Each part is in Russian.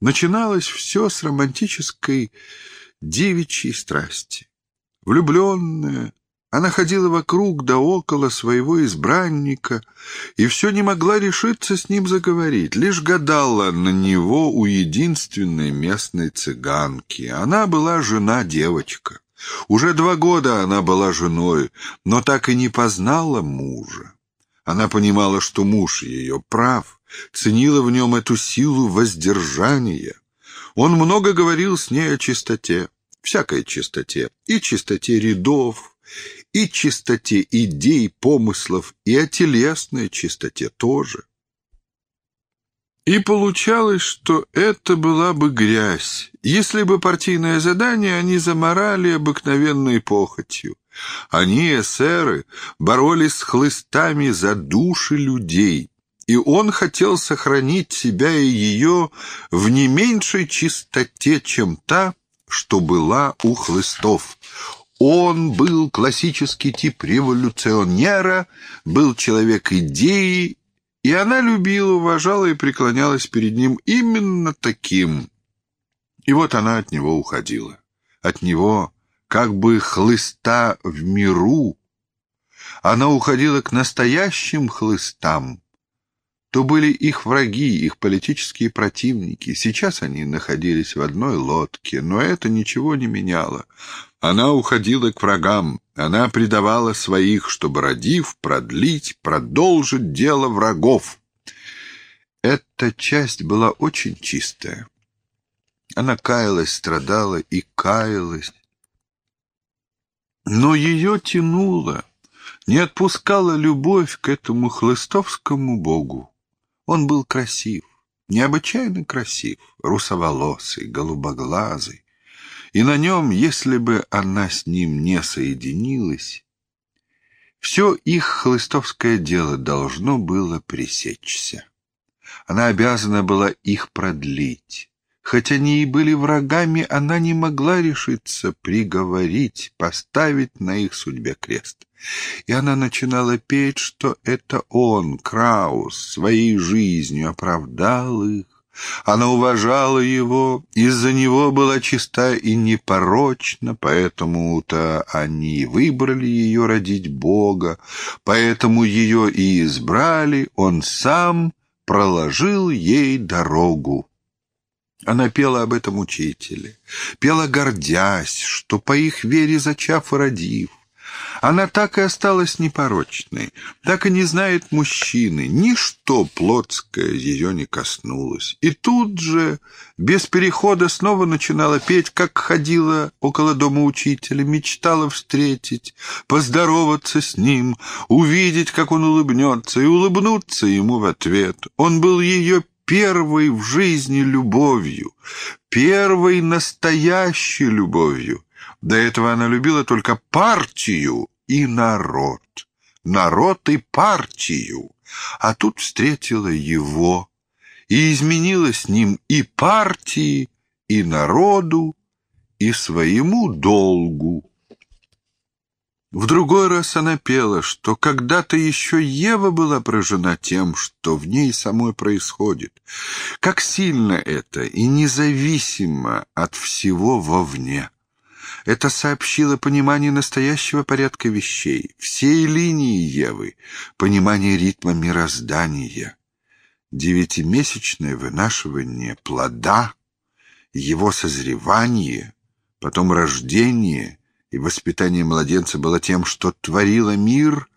Начиналось все с романтической девичьей страсти. Влюбленная, она ходила вокруг да около своего избранника и все не могла решиться с ним заговорить, лишь гадала на него у единственной местной цыганки. Она была жена-девочка. Уже два года она была женой, но так и не познала мужа. Она понимала, что муж ее прав, ценила в нем эту силу воздержания. Он много говорил с ней о чистоте, всякой чистоте, и чистоте рядов, и чистоте идей, помыслов, и о телесной чистоте тоже. И получалось, что это была бы грязь, если бы партийное задание они заморали обыкновенной похотью. Они, эсеры, боролись с хлыстами за души людей, и он хотел сохранить себя и ее в не меньшей чистоте, чем та, что была у хлыстов. Он был классический тип революционера, был человек идеи, и она любила, уважала и преклонялась перед ним именно таким. И вот она от него уходила. От него, как бы хлыста в миру. Она уходила к настоящим хлыстам, то были их враги, их политические противники. Сейчас они находились в одной лодке, но это ничего не меняло. Она уходила к врагам, она предавала своих, чтобы, родив, продлить, продолжить дело врагов. Эта часть была очень чистая. Она каялась, страдала и каялась. Но ее тянуло, не отпускала любовь к этому хлыстовскому богу. Он был красив, необычайно красив, русоволосый, голубоглазый, и на нем, если бы она с ним не соединилась, все их хлыстовское дело должно было пресечься. Она обязана была их продлить. Хоть они и были врагами, она не могла решиться приговорить, поставить на их судьбе крест. И она начинала петь, что это он, Краус, своей жизнью оправдал их. Она уважала его, из-за него была чиста и непорочна, поэтому-то они выбрали ее родить Бога, поэтому ее и избрали, он сам проложил ей дорогу. Она пела об этом учителе, пела, гордясь, что по их вере зачав и родив, она так и осталась непорочной, так и не знает мужчины, ничто плотское ее не коснулось. И тут же, без перехода, снова начинала петь, как ходила около дома учителя, мечтала встретить, поздороваться с ним, увидеть, как он улыбнется, и улыбнуться ему в ответ. Он был ее первой в жизни любовью, первой настоящей любовью. До этого она любила только партию и народ. Народ и партию. А тут встретила его и изменила с ним и партии, и народу, и своему долгу. В другой раз она пела, что когда-то еще Ева была поражена тем, что в ней самой происходит. Как сильно это и независимо от всего вовне. Это сообщило понимание настоящего порядка вещей, всей линии Евы, понимание ритма мироздания. Девятимесячное вынашивание плода, его созревание, потом рождение и воспитание младенца было тем, что творило мир,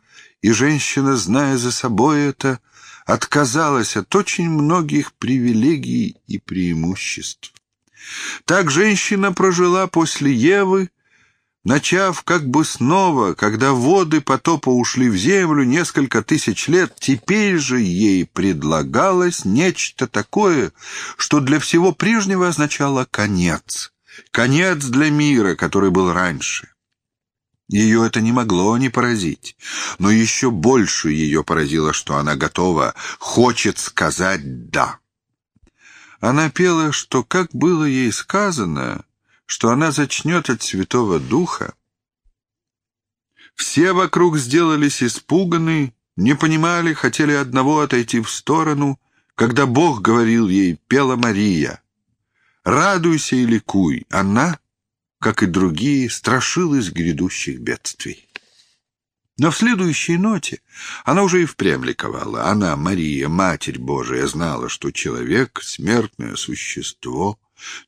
и женщина, зная за собой это, отказалась от очень многих привилегий и преимуществ. Так женщина прожила после Евы, начав как бы снова, когда воды потопа ушли в землю несколько тысяч лет, теперь же ей предлагалось нечто такое, что для всего прежнего означало конец, конец для мира, который был раньше. Ее это не могло не поразить, но еще больше ее поразило, что она готова, хочет сказать «да». Она пела, что, как было ей сказано, что она зачнет от Святого Духа. Все вокруг сделались испуганы, не понимали, хотели одного отойти в сторону, когда Бог говорил ей «Пела Мария». Радуйся и ликуй. Она, как и другие, страшилась грядущих бедствий. Но в следующей ноте она уже и впрямь ликовала. Она, Мария, Матерь Божия, знала, что человек, смертное существо,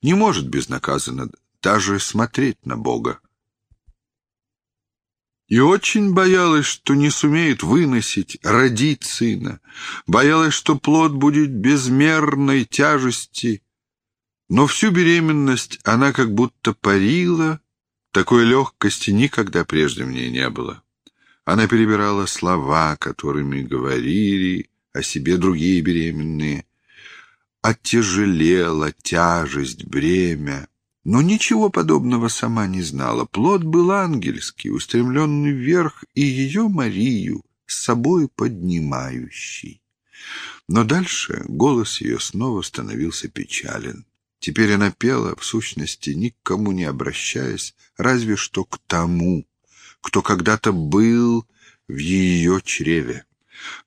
не может безнаказанно даже смотреть на Бога. И очень боялась, что не сумеет выносить, родить сына. Боялась, что плод будет безмерной тяжести. Но всю беременность она как будто парила, такой легкости никогда прежде в ней не было. Она перебирала слова, которыми говорили о себе другие беременные. Оттяжелела тяжесть, бремя. Но ничего подобного сама не знала. Плод был ангельский, устремленный вверх, и ее Марию с собой поднимающий. Но дальше голос ее снова становился печален. Теперь она пела, в сущности, никому не обращаясь, разве что к тому, кто когда-то был в ее чреве.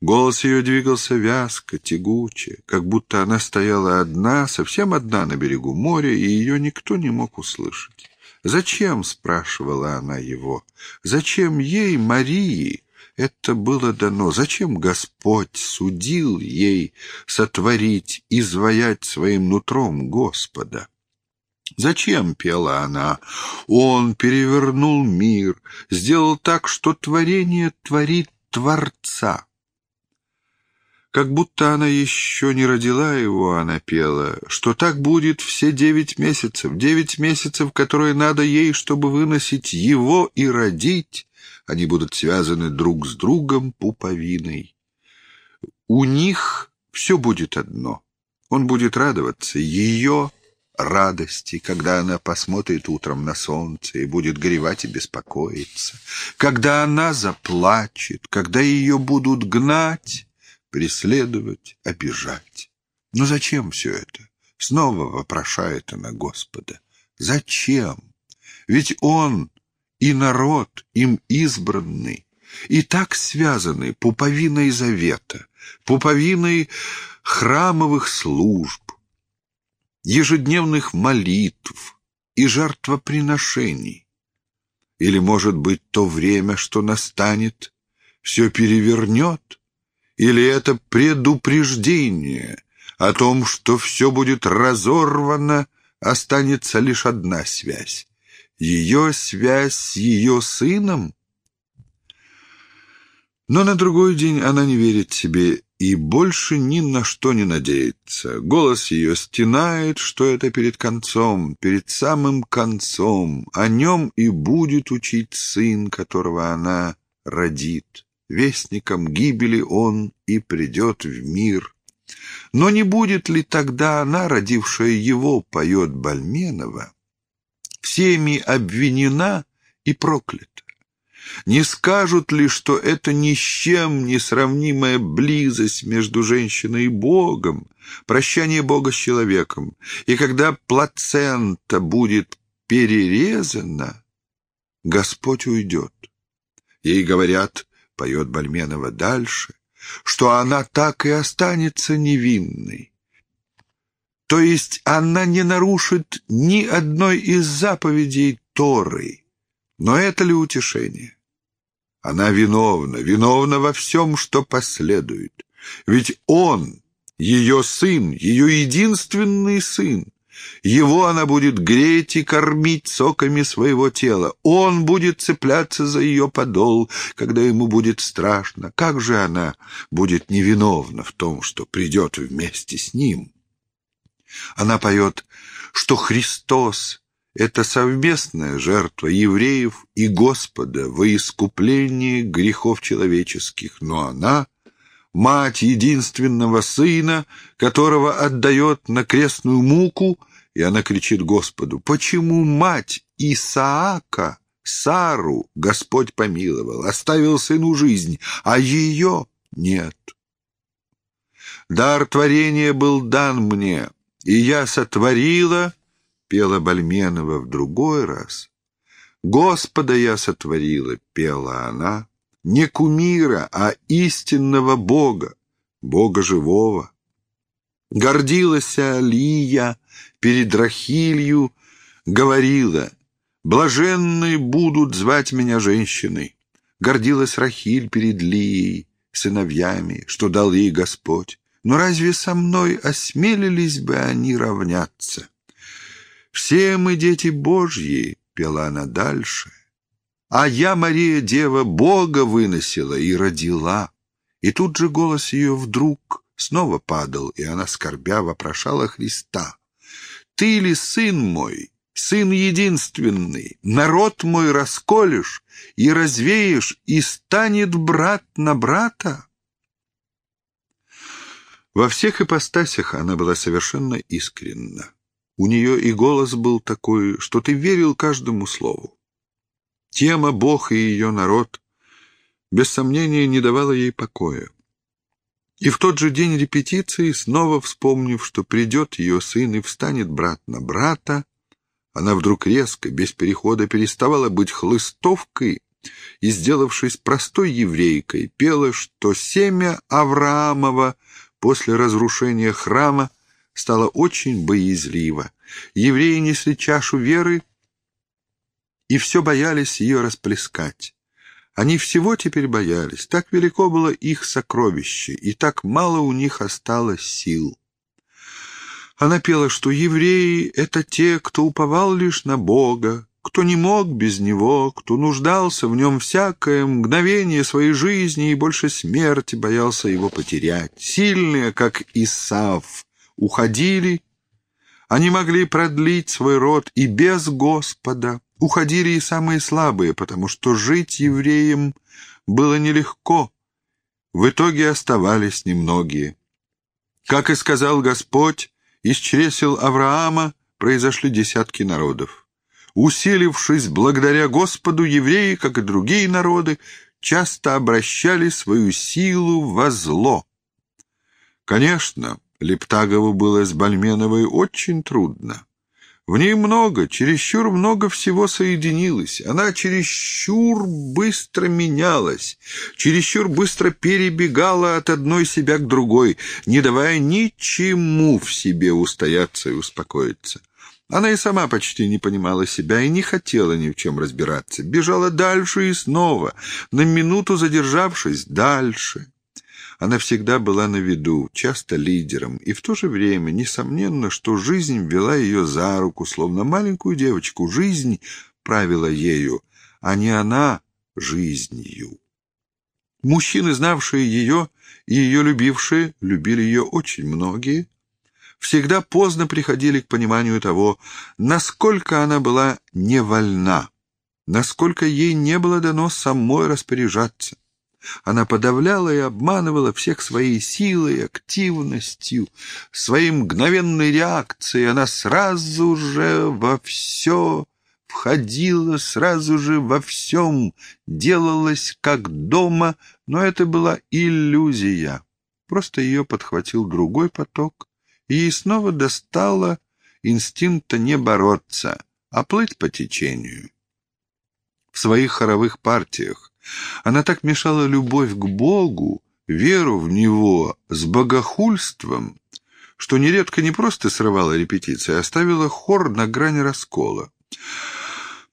Голос ее двигался вязко, тягуче, как будто она стояла одна, совсем одна на берегу моря, и ее никто не мог услышать. «Зачем?» — спрашивала она его. «Зачем ей, Марии, это было дано? Зачем Господь судил ей сотворить, изваять своим нутром Господа?» Зачем пела она? Он перевернул мир, сделал так, что творение творит Творца. Как будто она еще не родила его, она пела, что так будет все девять месяцев, девять месяцев, которые надо ей, чтобы выносить его и родить. Они будут связаны друг с другом пуповиной. У них все будет одно. Он будет радоваться ее радости, когда она посмотрит утром на солнце и будет горевать и беспокоиться, когда она заплачет, когда ее будут гнать, преследовать, обижать. Но зачем все это? Снова вопрошает она Господа. Зачем? Ведь Он и народ, им избранный, и так связаны пуповиной завета, пуповиной храмовых служб, ежедневных молитв и жертвоприношений. Или, может быть, то время, что настанет, все перевернет? Или это предупреждение о том, что все будет разорвано, останется лишь одна связь? Ее связь с ее сыном? Но на другой день она не верит себе и больше ни на что не надеется. Голос ее стенает, что это перед концом, перед самым концом. О нем и будет учить сын, которого она родит. Вестником гибели он и придет в мир. Но не будет ли тогда она, родившая его, поет Бальменова, всеми обвинена и проклята? Не скажут ли, что это ни с чем не сравнимая близость между женщиной и Богом, прощание Бога с человеком, и когда плацента будет перерезана, Господь уйдет. Ей говорят, поет Бальменова дальше, что она так и останется невинной. То есть она не нарушит ни одной из заповедей Торы. Но это ли утешение? Она виновна, виновна во всем, что последует. Ведь он, ее сын, ее единственный сын. Его она будет греть и кормить соками своего тела. Он будет цепляться за ее подол, когда ему будет страшно. Как же она будет невиновна в том, что придет вместе с ним? Она поет, что Христос это совместная жертва евреев и Господа во искупление грехов человеческих, но она — мать единственного сына, которого отдает на крестную муку, и она кричит Господу, «Почему мать Исаака, Сару, Господь помиловал, оставил сыну жизнь, а ее нет?» Дар творения был дан мне, и я сотворила пела Бальменова в другой раз. «Господа я сотворила», — пела она, — «не кумира, а истинного Бога, Бога живого». Гордилась Лия перед Рахилью, говорила, «Блаженные будут звать меня женщиной». Гордилась Рахиль перед Лией, сыновьями, что дал ей Господь. Но разве со мной осмелились бы они равняться? «Все мы дети Божьи», — пела она дальше, «а я, Мария Дева, Бога выносила и родила». И тут же голос ее вдруг снова падал, и она, скорбя, вопрошала Христа. «Ты ли сын мой, сын единственный, народ мой расколешь и развеешь, и станет брат на брата?» Во всех ипостасях она была совершенно искренна. У нее и голос был такой, что ты верил каждому слову. Тема «Бог и ее народ» без сомнения не давала ей покоя. И в тот же день репетиции, снова вспомнив, что придет ее сын и встанет брат на брата, она вдруг резко, без перехода, переставала быть хлыстовкой и, сделавшись простой еврейкой, пела, что семя Авраамова после разрушения храма стало очень боязливо. Евреи несли чашу веры и все боялись ее расплескать. Они всего теперь боялись, так велико было их сокровище, и так мало у них осталось сил. Она пела, что евреи — это те, кто уповал лишь на Бога, кто не мог без Него, кто нуждался в Нем всякое мгновение своей жизни и больше смерти боялся Его потерять. Сильные, как Исав, уходили, они могли продлить свой род и без Господа. Уходили и самые слабые, потому что жить евреям было нелегко. В итоге оставались немногие. Как и сказал Господь, из чресел Авраама произошли десятки народов. Усилившись благодаря Господу, евреи, как и другие народы, часто обращали свою силу во зло. Конечно, Лептагову было с Бальменовой очень трудно. В ней много, чересчур много всего соединилось. Она чересчур быстро менялась, чересчур быстро перебегала от одной себя к другой, не давая ничему в себе устояться и успокоиться. Она и сама почти не понимала себя и не хотела ни в чем разбираться. Бежала дальше и снова, на минуту задержавшись дальше. Она всегда была на виду, часто лидером, и в то же время, несомненно, что жизнь вела ее за руку, словно маленькую девочку. Жизнь правила ею, а не она жизнью. Мужчины, знавшие ее и ее любившие, любили ее очень многие, всегда поздно приходили к пониманию того, насколько она была невольна, насколько ей не было дано самой распоряжаться. Она подавляла и обманывала всех своей силой, активностью, своей мгновенной реакцией. Она сразу же во все входила, сразу же во всем делалась как дома, но это была иллюзия. Просто ее подхватил другой поток, и ей снова достало инстинкта не бороться, а плыть по течению. В своих хоровых партиях она так мешала любовь к Богу, веру в Него с богохульством, что нередко не просто срывала репетиции, а ставила хор на грани раскола.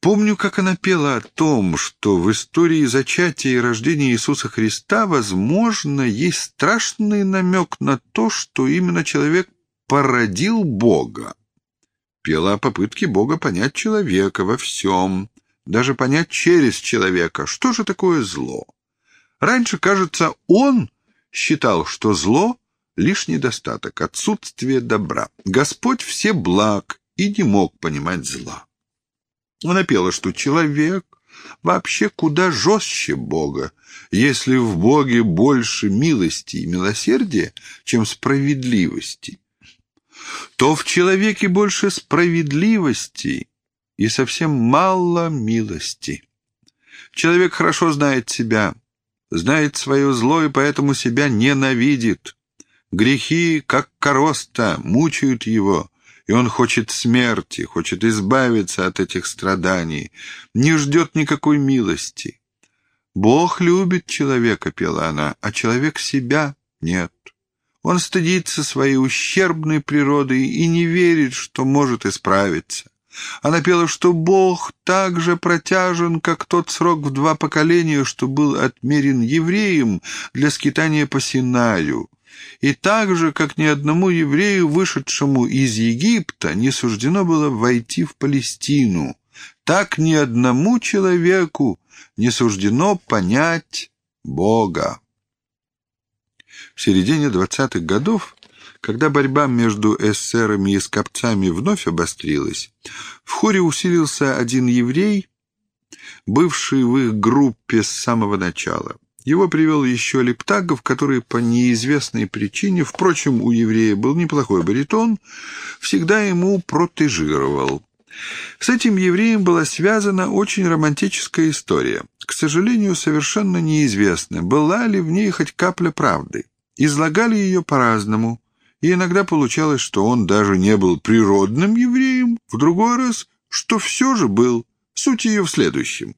Помню, как она пела о том, что в истории зачатия и рождения Иисуса Христа, возможно, есть страшный намек на то, что именно человек породил Бога. Пела о попытке Бога понять человека во всем, даже понять через человека, что же такое зло. Раньше, кажется, он считал, что зло — лишь недостаток, отсутствие добра. Господь все благ и не мог понимать зла. Она пела, что человек вообще куда жестче Бога, если в Боге больше милости и милосердия, чем справедливости, то в человеке больше справедливости и совсем мало милости. Человек хорошо знает себя, знает свое зло и поэтому себя ненавидит. Грехи, как короста, мучают его, и он хочет смерти, хочет избавиться от этих страданий, не ждет никакой милости. «Бог любит человека», — пела она, — «а человек себя нет. Он стыдится своей ущербной природы и не верит, что может исправиться. Она пела, что Бог так же протяжен, как тот срок в два поколения, что был отмерен евреям для скитания по Синаю, и так же, как ни одному еврею, вышедшему из Египта, не суждено было войти в Палестину, так ни одному человеку не суждено понять Бога. В середине двадцатых годов когда борьба между эсерами и скопцами вновь обострилась, в хоре усилился один еврей, бывший в их группе с самого начала. Его привел еще Лептагов, который по неизвестной причине, впрочем, у еврея был неплохой баритон, всегда ему протежировал. С этим евреем была связана очень романтическая история. К сожалению, совершенно неизвестно, была ли в ней хоть капля правды. Излагали ее по-разному и иногда получалось, что он даже не был природным евреем, в другой раз, что все же был. Суть ее в следующем.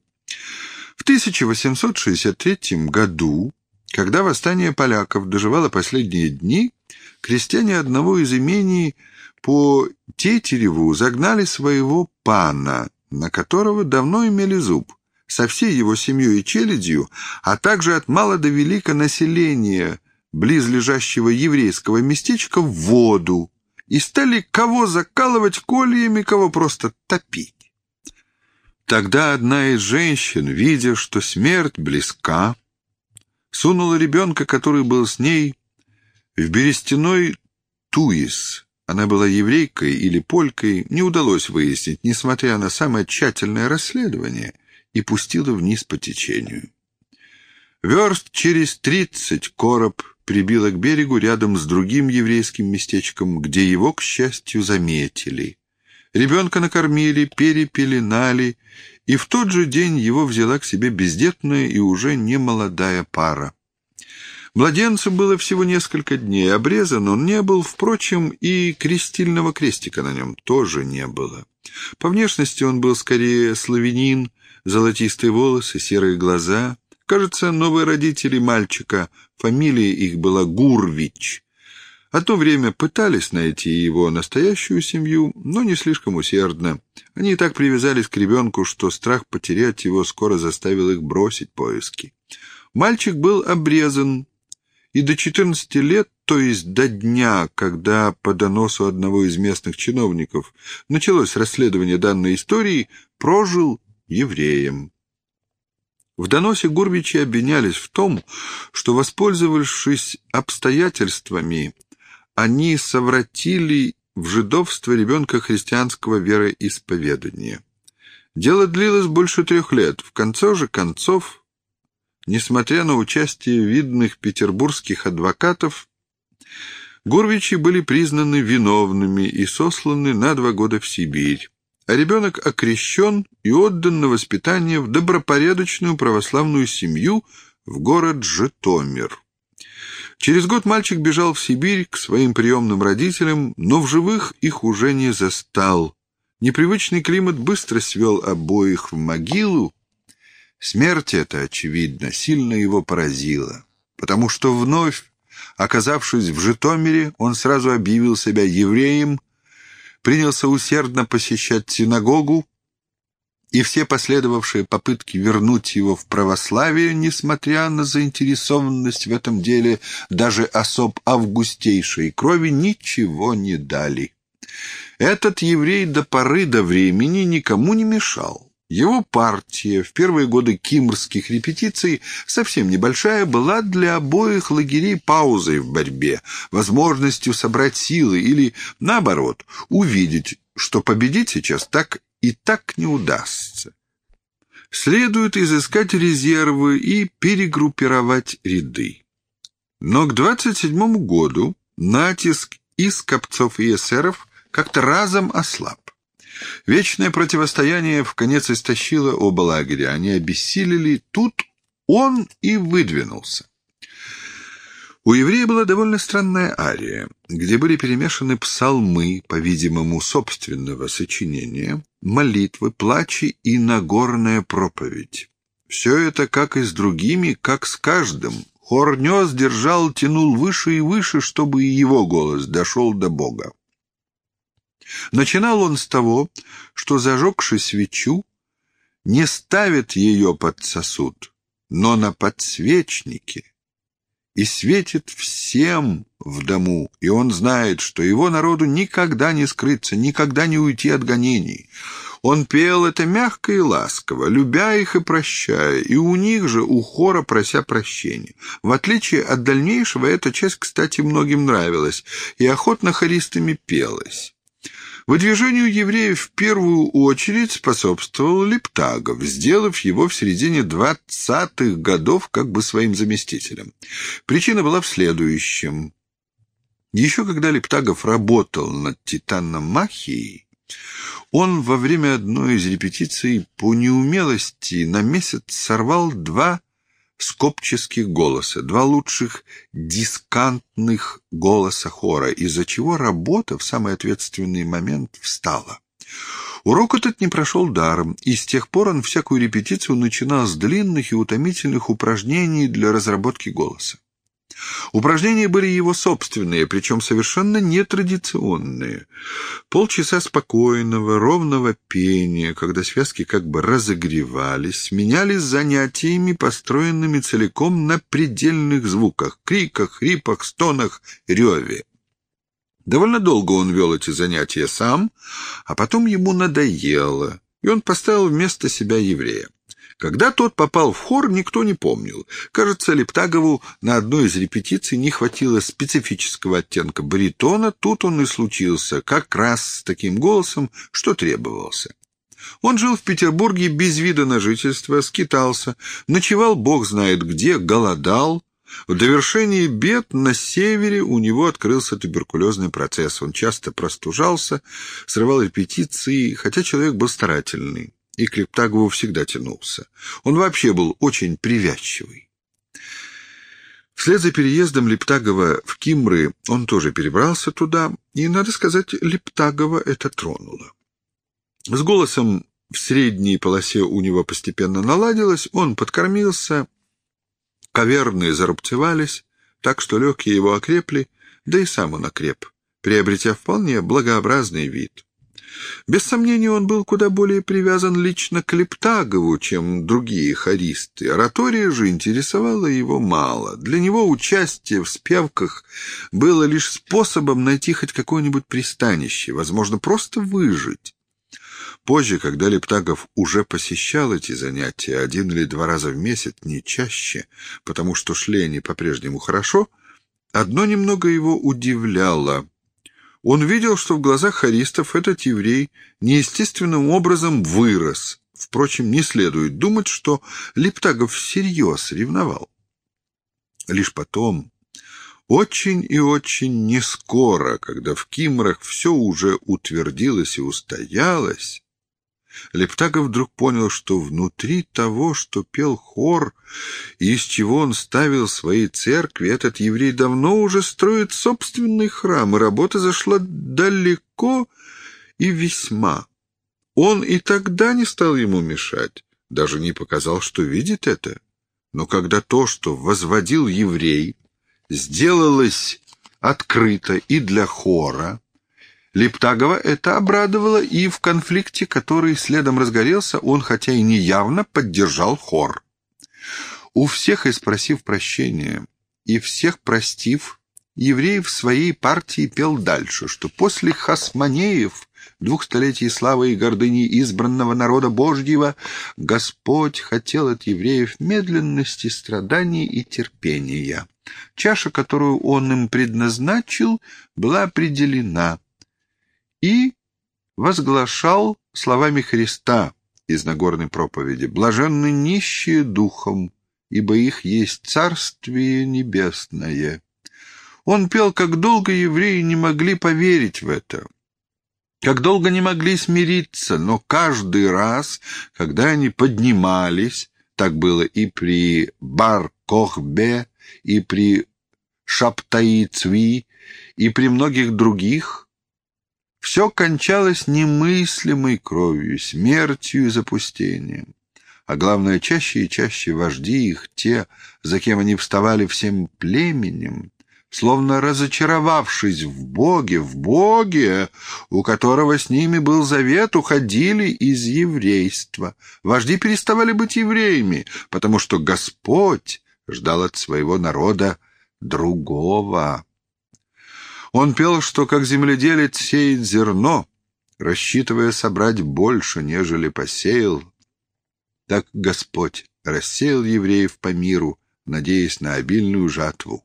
В 1863 году, когда восстание поляков доживало последние дни, крестьяне одного из имений по Тетереву загнали своего пана, на которого давно имели зуб, со всей его семьей и челядью, а также от мала до велика населения близлежащего еврейского местечка в воду и стали кого закалывать кольями, кого просто топить. Тогда одна из женщин, видя, что смерть близка, сунула ребенка, который был с ней, в берестяной туис. Она была еврейкой или полькой, не удалось выяснить, несмотря на самое тщательное расследование, и пустила вниз по течению. Верст через тридцать короб прибило к берегу рядом с другим еврейским местечком, где его, к счастью, заметили. Ребенка накормили, перепеленали, и в тот же день его взяла к себе бездетная и уже немолодая пара. Младенцу было всего несколько дней, обрезан он не был, впрочем, и крестильного крестика на нем тоже не было. По внешности он был скорее славянин, золотистые волосы, серые глаза. Кажется, новые родители мальчика Фамилия их была Гурвич. Одно время пытались найти его настоящую семью, но не слишком усердно. Они так привязались к ребенку, что страх потерять его скоро заставил их бросить поиски. Мальчик был обрезан, и до 14 лет, то есть до дня, когда по доносу одного из местных чиновников началось расследование данной истории, прожил евреем. В доносе Гурвичи обвинялись в том, что, воспользовавшись обстоятельствами, они совратили в жидовство ребенка христианского вероисповедания. Дело длилось больше трех лет. В конце же концов, несмотря на участие видных петербургских адвокатов, Гурвичи были признаны виновными и сосланы на два года в Сибирь ребенок окрещен и отдан на воспитание в добропорядочную православную семью в город Житомир. Через год мальчик бежал в Сибирь к своим приемным родителям, но в живых их уже не застал. Непривычный климат быстро свел обоих в могилу. Смерть эта, очевидно, сильно его поразила, потому что вновь, оказавшись в Житомире, он сразу объявил себя евреем принялся усердно посещать синагогу, и все последовавшие попытки вернуть его в православие, несмотря на заинтересованность в этом деле даже особ августейшей крови, ничего не дали. Этот еврей до поры до времени никому не мешал. Его партия в первые годы кимрских репетиций, совсем небольшая, была для обоих лагерей паузой в борьбе, возможностью собрать силы или, наоборот, увидеть, что победить сейчас так и так не удастся. Следует изыскать резервы и перегруппировать ряды. Но к 27 году натиск из копцов и эсеров как-то разом ослаб. Вечное противостояние в конец истощило оба лагеря. Они обессилели. Тут он и выдвинулся. У еврея была довольно странная ария, где были перемешаны псалмы, по-видимому, собственного сочинения, молитвы, плачи и нагорная проповедь. Все это, как и с другими, как с каждым, Хор нес, держал, тянул выше и выше, чтобы и его голос дошел до Бога. Начинал он с того, что, зажегши свечу, не ставит ее под сосуд, но на подсвечнике, и светит всем в дому, и он знает, что его народу никогда не скрыться, никогда не уйти от гонений. Он пел это мягко и ласково, любя их и прощая, и у них же, у хора, прося прощения. В отличие от дальнейшего, эта часть, кстати, многим нравилась, и охотно хористами пелась. Выдвижению евреев в первую очередь способствовал Лептагов, сделав его в середине двадцатых годов как бы своим заместителем. Причина была в следующем. Еще когда Лептагов работал над «Титаном Махией», он во время одной из репетиций по неумелости на месяц сорвал два скопческих голоса, два лучших дискантных голоса хора, из-за чего работа в самый ответственный момент встала. Урок этот не прошел даром, и с тех пор он всякую репетицию начинал с длинных и утомительных упражнений для разработки голоса. Упражнения были его собственные, причем совершенно нетрадиционные. Полчаса спокойного, ровного пения, когда связки как бы разогревались, сменялись занятиями, построенными целиком на предельных звуках — криках, хрипах, стонах, реве. Довольно долго он вел эти занятия сам, а потом ему надоело, и он поставил вместо себя еврея. Когда тот попал в хор, никто не помнил. Кажется, Лептагову на одной из репетиций не хватило специфического оттенка баритона, тут он и случился, как раз с таким голосом, что требовался. Он жил в Петербурге без вида на жительство, скитался, ночевал бог знает где, голодал. В довершении бед на севере у него открылся туберкулезный процесс. Он часто простужался, срывал репетиции, хотя человек был старательный и к Лептагову всегда тянулся. Он вообще был очень привязчивый. Вслед за переездом Лептагова в Кимры он тоже перебрался туда, и, надо сказать, Лептагова это тронуло. С голосом в средней полосе у него постепенно наладилось, он подкормился, каверные зарубцевались, так что легкие его окрепли, да и сам он окреп, приобретя вполне благообразный вид. Без сомнения, он был куда более привязан лично к Лептагову, чем другие хористы. Оратория же интересовала его мало. Для него участие в спевках было лишь способом найти хоть какое-нибудь пристанище, возможно, просто выжить. Позже, когда Лептагов уже посещал эти занятия один или два раза в месяц, не чаще, потому что шли они по-прежнему хорошо, одно немного его удивляло — он видел, что в глазах харистов этот еврей неестественным образом вырос. Впрочем, не следует думать, что Лептагов всерьез ревновал. Лишь потом, очень и очень нескоро, когда в Кимрах все уже утвердилось и устоялось, Лептагов вдруг понял, что внутри того, что пел хор, и из чего он ставил свои церкви, этот еврей давно уже строит собственный храм, и работа зашла далеко и весьма. Он и тогда не стал ему мешать, даже не показал, что видит это. Но когда то, что возводил еврей, сделалось открыто и для хора, Лептагова это обрадовало, и в конфликте, который следом разгорелся, он, хотя и не явно, поддержал хор. У всех и спросив прощения, и всех простив, еврей в своей партии пел дальше, что после Хасманеев, двух столетий славы и гордыни избранного народа Божьего, Господь хотел от евреев медленности, страданий и терпения. Чаша, которую он им предназначил, была определена — и возглашал словами Христа из Нагорной проповеди «Блаженны нищие духом, ибо их есть Царствие Небесное». Он пел, как долго евреи не могли поверить в это, как долго не могли смириться, но каждый раз, когда они поднимались, так было и при Бар-Кохбе, и при Шаптаи-Цви, и при многих других, все кончалось немыслимой кровью, смертью и запустением. а главное, чаще и чаще вожди их, те, за кем они вставали всем племенем, словно разочаровавшись в Боге, в Боге, у которого с ними был завет, уходили из еврейства. Вожди переставали быть евреями, потому что Господь ждал от своего народа другого. Он пел, что как земледелец сеет зерно, рассчитывая собрать больше, нежели посеял, так Господь рассеял евреев по миру, надеясь на обильную жатву.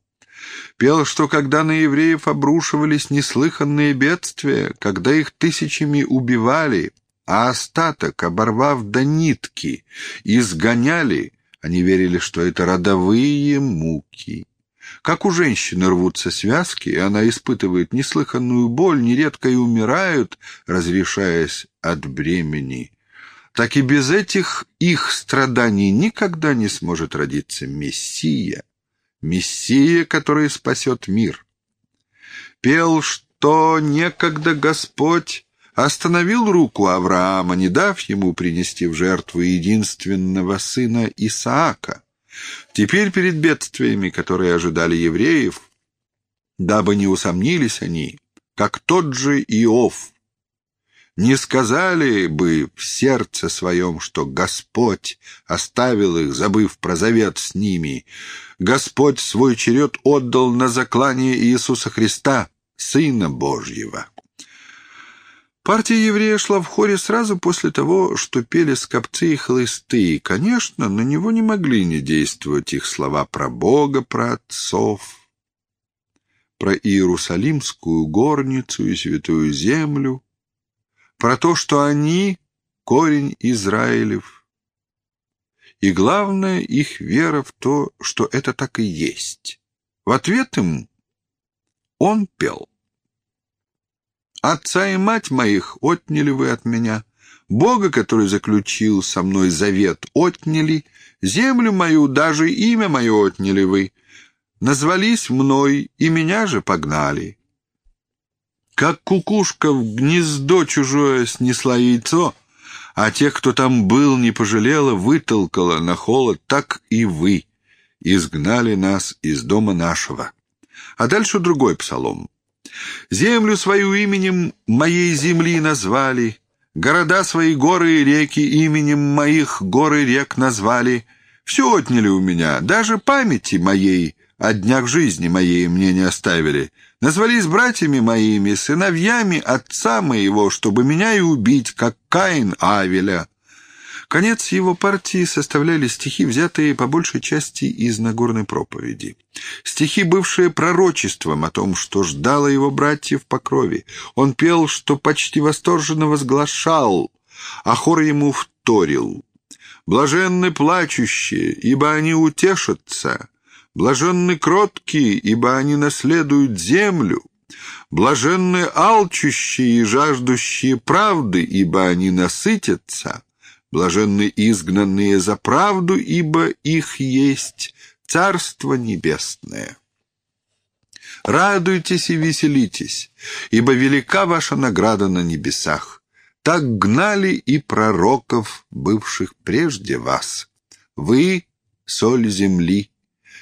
Пел, что когда на евреев обрушивались неслыханные бедствия, когда их тысячами убивали, а остаток, оборвав до нитки, изгоняли, они верили, что это родовые муки. Как у женщины рвутся связки, и она испытывает неслыханную боль, нередко и умирают, разрешаясь от бремени, так и без этих их страданий никогда не сможет родиться Мессия, Мессия, который спасет мир. Пел, что некогда Господь остановил руку Авраама, не дав ему принести в жертву единственного сына Исаака. Теперь перед бедствиями, которые ожидали евреев, дабы не усомнились они, как тот же Иов, не сказали бы в сердце своем, что Господь оставил их, забыв про завет с ними. Господь свой черед отдал на заклание Иисуса Христа, Сына Божьего. Партия еврея шла в хоре сразу после того, что пели скопцы и хлысты, и, конечно, на него не могли не действовать их слова про Бога, про отцов, про Иерусалимскую горницу и святую землю, про то, что они — корень Израилев. И главное, их вера в то, что это так и есть. В ответ им он пел. «Отца и мать моих отняли вы от меня, Бога, который заключил со мной завет, отняли, землю мою, даже имя мое отняли вы, назвались мной, и меня же погнали. Как кукушка в гнездо чужое снесла яйцо, а тех, кто там был, не пожалела, вытолкала на холод, так и вы изгнали нас из дома нашего. А дальше другой псалом. «Землю свою именем моей земли назвали, города свои горы и реки именем моих гор и рек назвали. Все отняли у меня, даже памяти моей о днях жизни моей мне не оставили. Назвались братьями моими, сыновьями отца моего, чтобы меня и убить, как Каин Авеля». Конец его партии составляли стихи, взятые по большей части из Нагорной проповеди. Стихи, бывшие пророчеством о том, что ждало его братьев по крови. Он пел, что почти восторженно возглашал, а хор ему вторил. «Блаженны плачущие, ибо они утешатся, Блаженны кроткие, ибо они наследуют землю. Блаженны алчущие и жаждущие правды, ибо они насытятся. Блаженны изгнанные за правду, ибо их есть Царство Небесное. Радуйтесь и веселитесь, ибо велика ваша награда на небесах. Так гнали и пророков, бывших прежде вас. Вы — соль земли.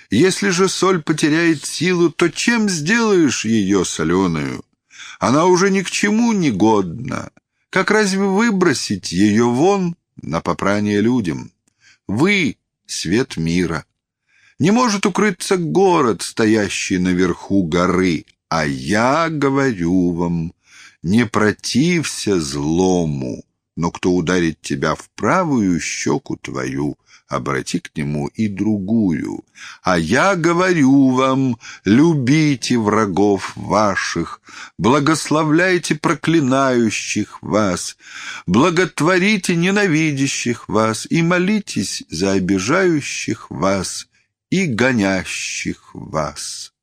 Если же соль потеряет силу, то чем сделаешь ее соленую? Она уже ни к чему не годна. Как разве выбросить ее вон на попрание людям? Вы — свет мира. Не может укрыться город, стоящий наверху горы, а я говорю вам, не протився злому, но кто ударит тебя в правую щеку твою, обрати к нему и другую. А я говорю вам, любите врагов ваших, благословляйте проклинающих вас, благотворите ненавидящих вас и молитесь за обижающих вас и гонящих вас.